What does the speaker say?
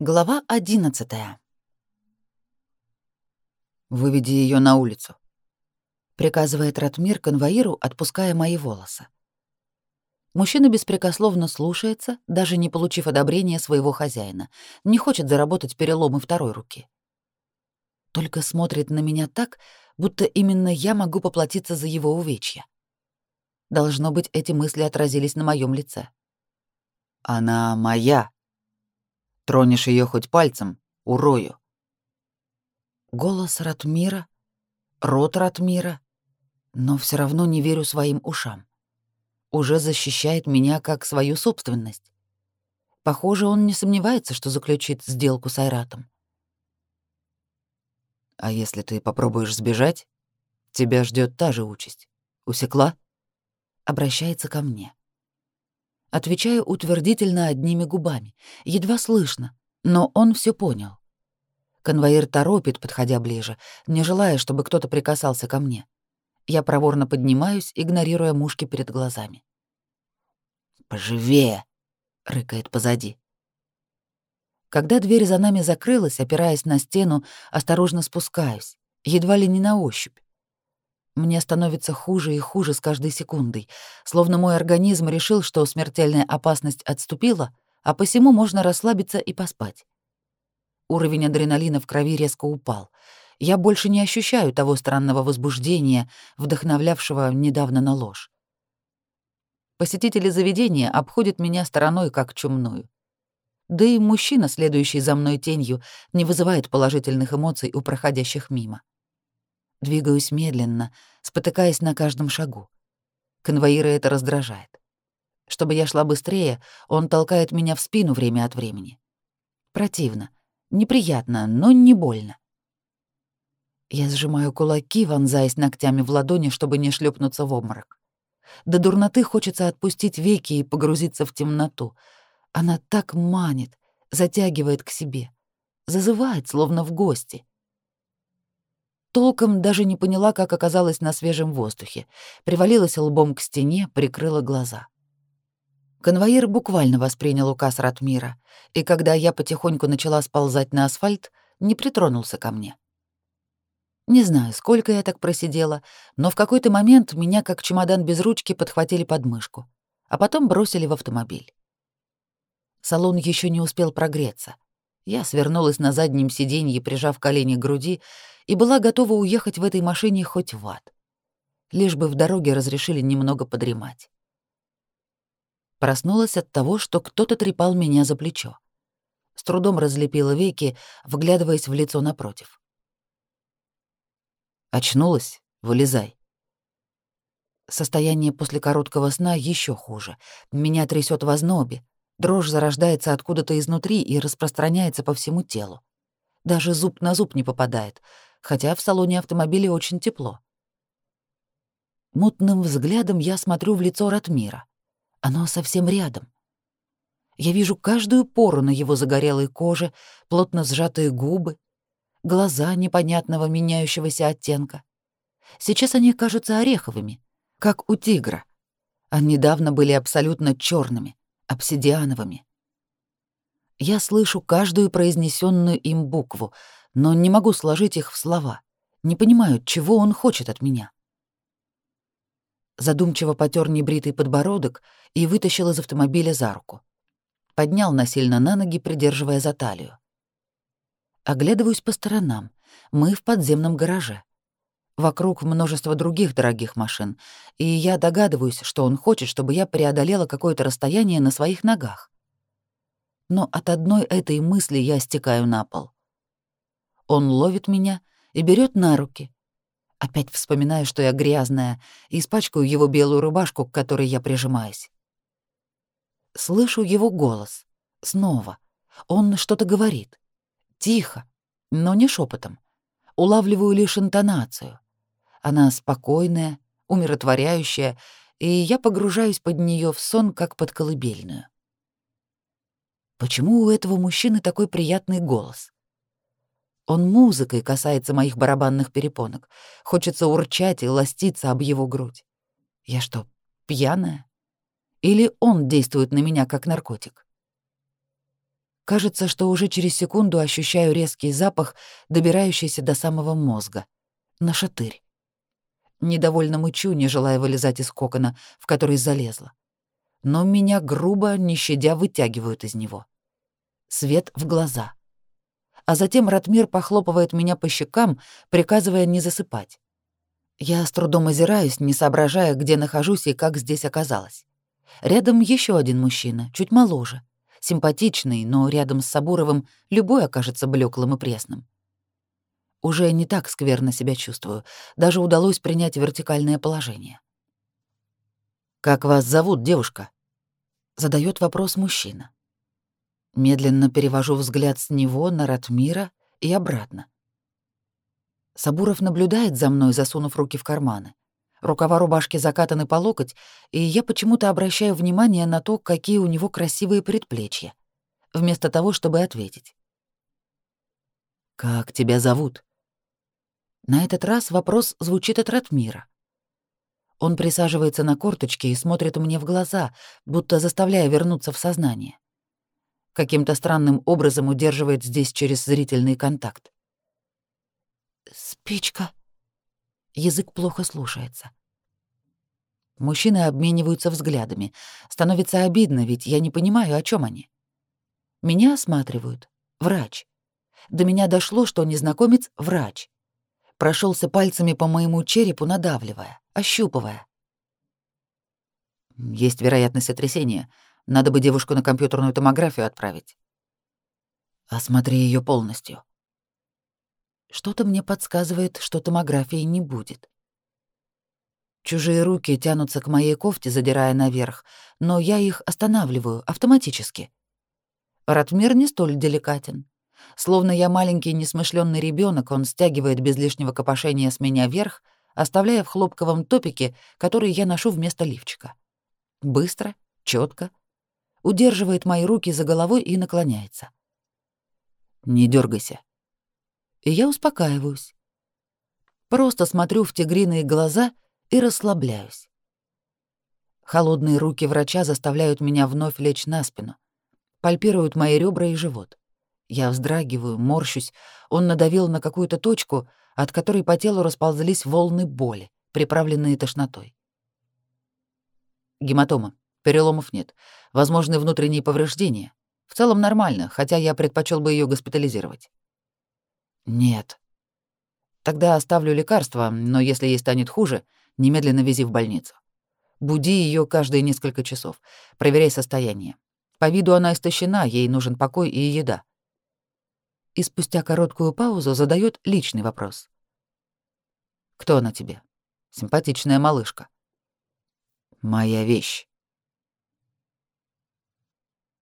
Глава одиннадцатая. «Выведи ее на улицу», — приказывает Ратмир конвоиру, отпуская мои волосы. Мужчина беспрекословно слушается, даже не получив одобрения своего хозяина, не хочет заработать переломы второй руки. Только смотрит на меня так, будто именно я могу поплатиться за его увечья. Должно быть, эти мысли отразились на моем лице. «Она моя», Тронешь ее хоть пальцем — урою. Голос Ратмира, рот Ратмира, но все равно не верю своим ушам. Уже защищает меня как свою собственность. Похоже, он не сомневается, что заключит сделку с Айратом. А если ты попробуешь сбежать, тебя ждет та же участь. Усекла? Обращается ко мне. Отвечаю утвердительно одними губами. Едва слышно, но он все понял. Конвоир торопит, подходя ближе, не желая, чтобы кто-то прикасался ко мне. Я проворно поднимаюсь, игнорируя мушки перед глазами. «Поживее!» — рыкает позади. Когда дверь за нами закрылась, опираясь на стену, осторожно спускаюсь, едва ли не на ощупь. Мне становится хуже и хуже с каждой секундой, словно мой организм решил, что смертельная опасность отступила, а посему можно расслабиться и поспать. Уровень адреналина в крови резко упал. Я больше не ощущаю того странного возбуждения, вдохновлявшего недавно на ложь. Посетители заведения обходят меня стороной, как чумную. Да и мужчина, следующий за мной тенью, не вызывает положительных эмоций у проходящих мимо. Двигаюсь медленно, спотыкаясь на каждом шагу. Конвоира это раздражает. Чтобы я шла быстрее, он толкает меня в спину время от времени. Противно, неприятно, но не больно. Я сжимаю кулаки, вонзаясь ногтями в ладони, чтобы не шлепнуться в обморок. До дурноты хочется отпустить веки и погрузиться в темноту. Она так манит, затягивает к себе, зазывает, словно в гости. Толком даже не поняла, как оказалась на свежем воздухе. Привалилась лбом к стене, прикрыла глаза. Конвоир буквально воспринял указ Ратмира, и когда я потихоньку начала сползать на асфальт, не притронулся ко мне. Не знаю, сколько я так просидела, но в какой-то момент меня, как чемодан без ручки, подхватили под мышку, а потом бросили в автомобиль. Салон еще не успел прогреться. Я свернулась на заднем сиденье, прижав колени к груди, и была готова уехать в этой машине хоть в ад. Лишь бы в дороге разрешили немного подремать. Проснулась от того, что кто-то трепал меня за плечо. С трудом разлепила веки, вглядываясь в лицо напротив. Очнулась? Вылезай. Состояние после короткого сна еще хуже. Меня трясет в ознобе. Дрожь зарождается откуда-то изнутри и распространяется по всему телу. Даже зуб на зуб не попадает, хотя в салоне автомобиля очень тепло. Мутным взглядом я смотрю в лицо Ратмира. Оно совсем рядом. Я вижу каждую пору на его загорелой коже, плотно сжатые губы, глаза непонятного меняющегося оттенка. Сейчас они кажутся ореховыми, как у тигра, а недавно были абсолютно черными, обсидиановыми. Я слышу каждую произнесенную им букву, но не могу сложить их в слова. Не понимаю, чего он хочет от меня. Задумчиво потер небритый подбородок и вытащил из автомобиля за руку. Поднял насильно на ноги, придерживая за талию. Оглядываюсь по сторонам. Мы в подземном гараже. Вокруг множество других дорогих машин, и я догадываюсь, что он хочет, чтобы я преодолела какое-то расстояние на своих ногах. Но от одной этой мысли я стекаю на пол. Он ловит меня и берет на руки. Опять вспоминаю, что я грязная, и испачкаю его белую рубашку, к которой я прижимаюсь. Слышу его голос. Снова. Он что-то говорит. Тихо, но не шепотом. Улавливаю лишь интонацию. Она спокойная, умиротворяющая, и я погружаюсь под нее в сон, как под колыбельную. Почему у этого мужчины такой приятный голос? Он музыкой касается моих барабанных перепонок. Хочется урчать и ластиться об его грудь. Я что, пьяная? Или он действует на меня как наркотик? Кажется, что уже через секунду ощущаю резкий запах, добирающийся до самого мозга. На шатырь. Недовольно мычу, не желая вылезать из кокона, в который залезла. Но меня грубо, не щадя, вытягивают из него. Свет в глаза. А затем Ратмир похлопывает меня по щекам, приказывая не засыпать. Я с трудом озираюсь, не соображая, где нахожусь и как здесь оказалась. Рядом еще один мужчина, чуть моложе, симпатичный, но рядом с Сабуровым любой окажется блеклым и пресным. Уже не так скверно себя чувствую, даже удалось принять вертикальное положение. «Как вас зовут, девушка?» — задает вопрос мужчина. Медленно перевожу взгляд с него на Ратмира и обратно. Сабуров наблюдает за мной, засунув руки в карманы. Рукава рубашки закатаны по локоть, и я почему-то обращаю внимание на то, какие у него красивые предплечья, вместо того, чтобы ответить. «Как тебя зовут?» На этот раз вопрос звучит от Ратмира. Он присаживается на корточки и смотрит мне в глаза, будто заставляя вернуться в сознание. Каким-то странным образом удерживает здесь через зрительный контакт. «Спичка», Язык плохо слушается. Мужчины обмениваются взглядами. Становится обидно, ведь я не понимаю, о чем они. Меня осматривают. Врач. До меня дошло, что незнакомец — врач. Прошелся пальцами по моему черепу, надавливая, ощупывая. Есть вероятность сотрясения. Надо бы девушку на компьютерную томографию отправить. Осмотри ее полностью. Что-то мне подсказывает, что томографии не будет. Чужие руки тянутся к моей кофте, задирая наверх, но я их останавливаю автоматически. Ратмир не столь деликатен. Словно я маленький несмышленный ребенок, он стягивает без лишнего копошения с меня вверх, оставляя в хлопковом топике, который я ношу вместо лифчика. Быстро, четко, удерживает мои руки за головой и наклоняется. Не дергайся и я успокаиваюсь. Просто смотрю в тигриные глаза и расслабляюсь. Холодные руки врача заставляют меня вновь лечь на спину, пальпируют мои ребра и живот. Я вздрагиваю, морщусь, он надавил на какую-то точку, от которой по телу расползлись волны боли, приправленные тошнотой. Гематома. Переломов нет. Возможны внутренние повреждения. В целом нормально, хотя я предпочел бы ее госпитализировать. Нет. Тогда оставлю лекарство, но если ей станет хуже, немедленно вези в больницу. Буди ее каждые несколько часов. Проверяй состояние. По виду она истощена, ей нужен покой и еда. И спустя короткую паузу задает личный вопрос. Кто она тебе? Симпатичная малышка. Моя вещь.